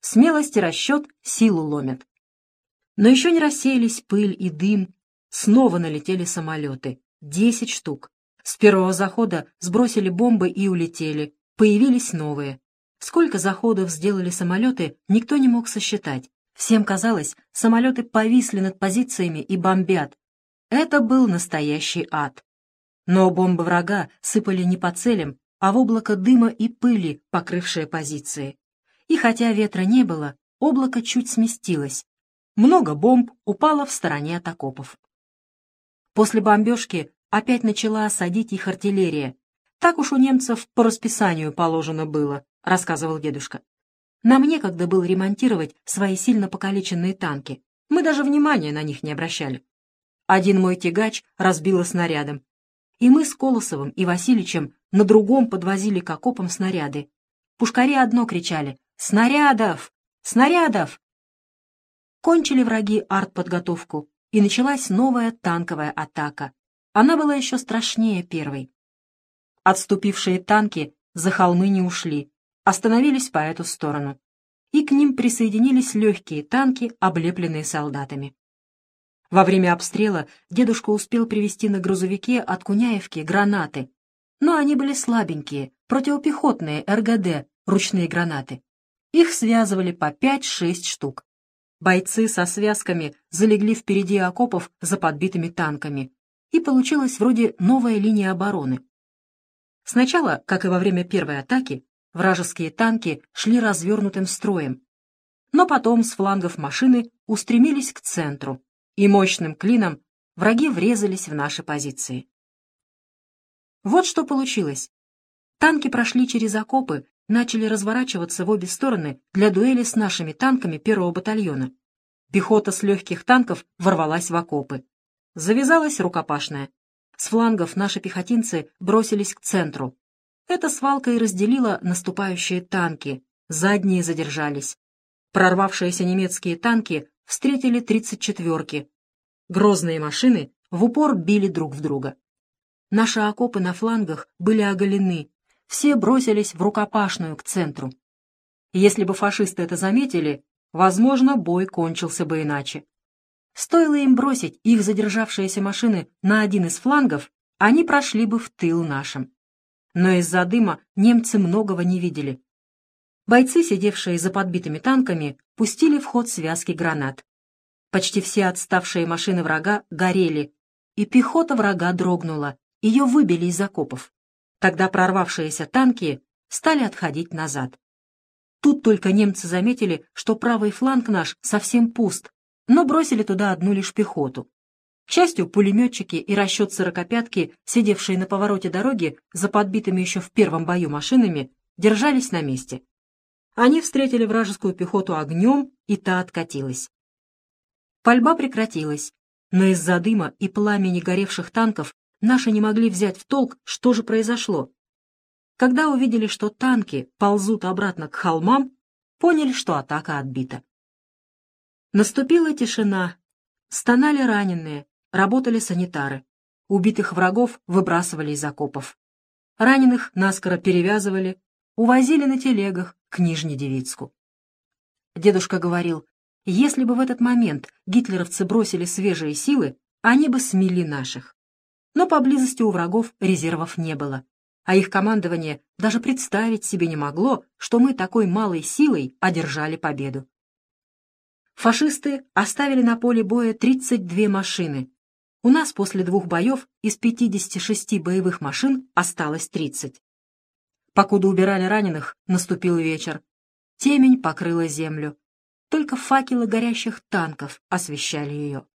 Смелость и расчет силу ломят. Но еще не рассеялись пыль и дым. Снова налетели самолеты. Десять штук. С первого захода сбросили бомбы и улетели. Появились новые. Сколько заходов сделали самолеты, никто не мог сосчитать. Всем казалось, самолеты повисли над позициями и бомбят. Это был настоящий ад. Но бомбы врага сыпали не по целям, а в облако дыма и пыли, покрывшее позиции. И хотя ветра не было, облако чуть сместилось. Много бомб упало в стороне от окопов. После бомбежки опять начала садить их артиллерия. Так уж у немцев по расписанию положено было, рассказывал дедушка. Нам некогда было ремонтировать свои сильно покалеченные танки. Мы даже внимания на них не обращали. Один мой тягач разбило снарядом. И мы с Колосовым и Васильичем на другом подвозили к окопам снаряды. Пушкари одно кричали «Снарядов! Снарядов!» Кончили враги артподготовку, и началась новая танковая атака. Она была еще страшнее первой. Отступившие танки за холмы не ушли, остановились по эту сторону. И к ним присоединились легкие танки, облепленные солдатами. Во время обстрела дедушка успел привезти на грузовике от Куняевки гранаты, но они были слабенькие, противопехотные РГД, ручные гранаты. Их связывали по 5-6 штук. Бойцы со связками залегли впереди окопов за подбитыми танками, и получилась вроде новая линия обороны. Сначала, как и во время первой атаки, вражеские танки шли развернутым строем, но потом с флангов машины устремились к центру, и мощным клином враги врезались в наши позиции. Вот что получилось. Танки прошли через окопы, начали разворачиваться в обе стороны для дуэли с нашими танками первого батальона. Пехота с легких танков ворвалась в окопы. Завязалась рукопашная. С флангов наши пехотинцы бросились к центру. Эта свалка и разделила наступающие танки. Задние задержались. Прорвавшиеся немецкие танки встретили 34-ки. Грозные машины в упор били друг в друга. Наши окопы на флангах были оголены. Все бросились в рукопашную к центру. Если бы фашисты это заметили, возможно, бой кончился бы иначе. Стоило им бросить их задержавшиеся машины на один из флангов, они прошли бы в тыл нашим. Но из-за дыма немцы многого не видели. Бойцы, сидевшие за подбитыми танками, пустили в ход связки гранат. Почти все отставшие машины врага горели, и пехота врага дрогнула, ее выбили из окопов. Тогда прорвавшиеся танки стали отходить назад. Тут только немцы заметили, что правый фланг наш совсем пуст, но бросили туда одну лишь пехоту. К счастью, пулеметчики и расчет сорокопятки, сидевшие на повороте дороги за подбитыми еще в первом бою машинами, держались на месте. Они встретили вражескую пехоту огнем, и та откатилась. Пальба прекратилась, но из-за дыма и пламени горевших танков наши не могли взять в толк, что же произошло. Когда увидели, что танки ползут обратно к холмам, поняли, что атака отбита. Наступила тишина. Стонали раненые, работали санитары. Убитых врагов выбрасывали из окопов. Раненых наскоро перевязывали, увозили на телегах к Нижнедевицку. Дедушка говорил, если бы в этот момент гитлеровцы бросили свежие силы, они бы смели наших. Но поблизости у врагов резервов не было, а их командование даже представить себе не могло, что мы такой малой силой одержали победу. Фашисты оставили на поле боя 32 машины. У нас после двух боев из 56 боевых машин осталось 30. Покуда убирали раненых, наступил вечер. Темень покрыла землю. Только факелы горящих танков освещали ее.